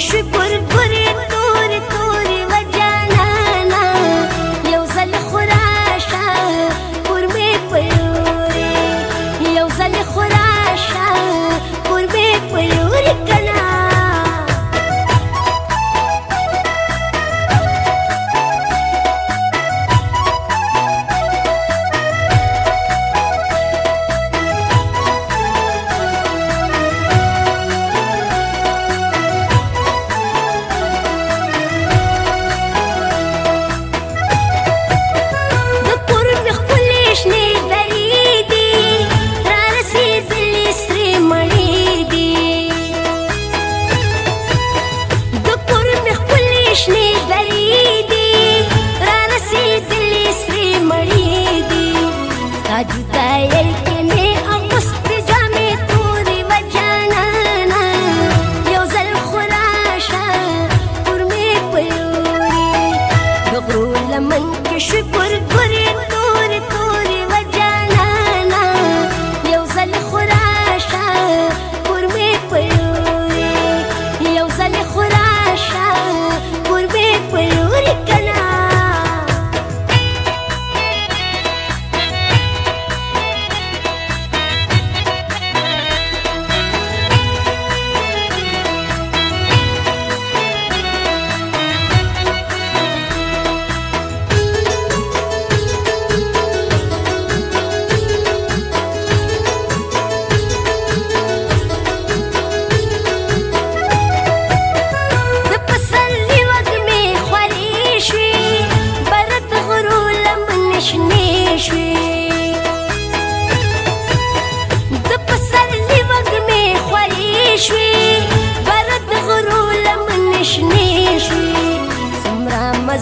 şükür kıl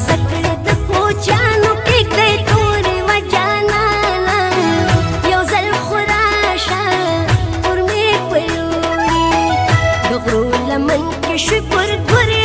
زکړه د کوچانو کې دې تورې و جانا یو زل خراشه پر می پلوري د غرو لمن کې شکر ګورې